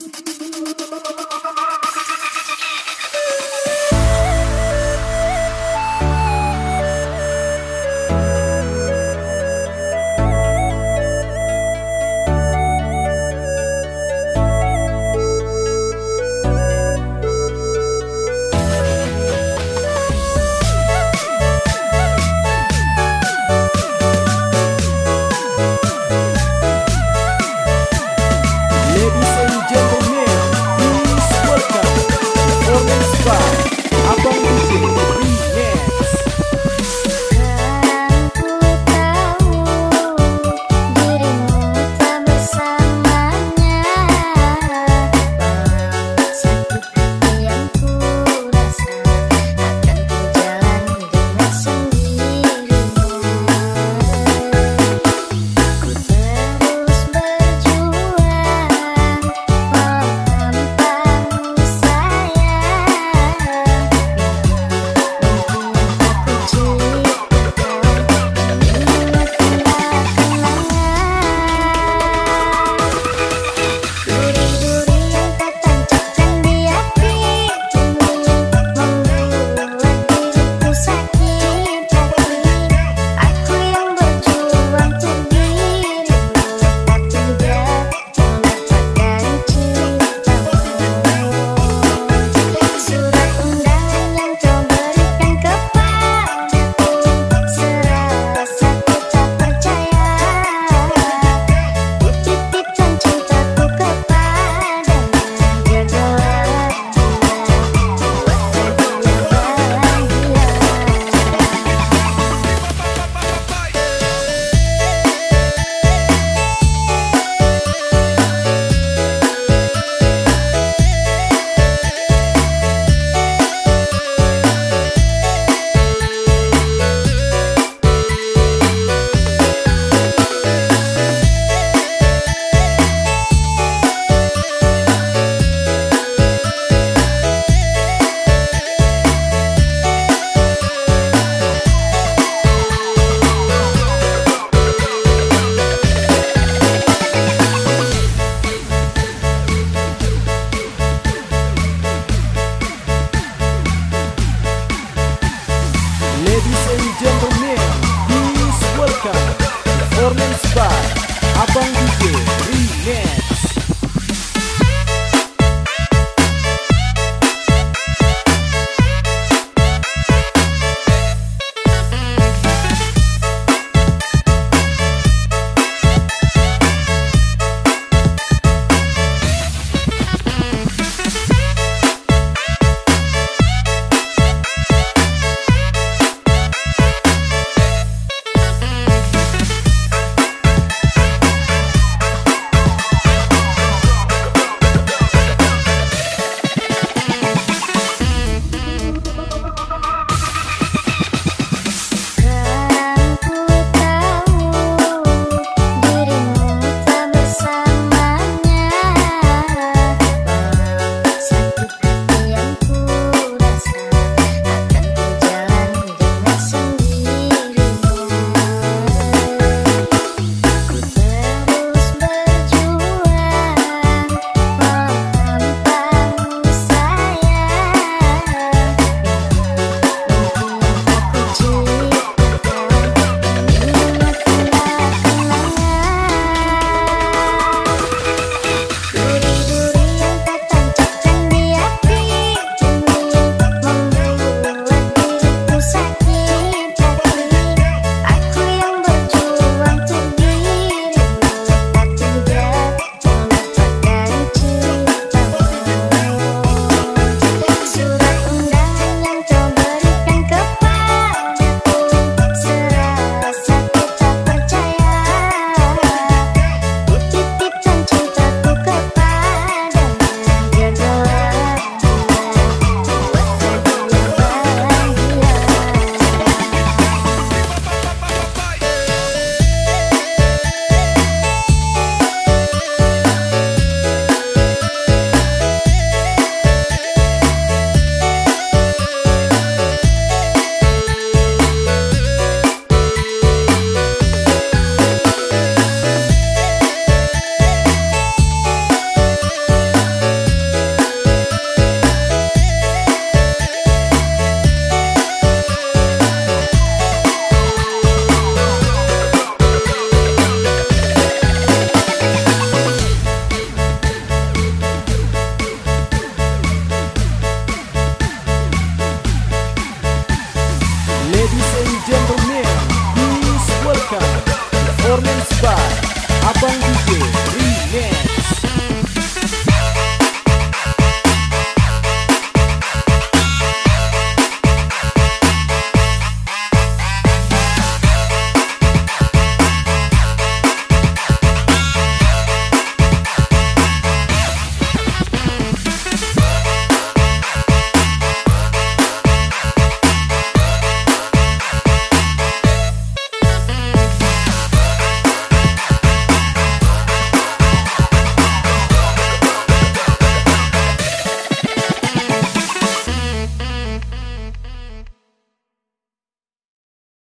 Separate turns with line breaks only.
Bye. performance bar. Ladies and gentlemen, please welcome performance by Abang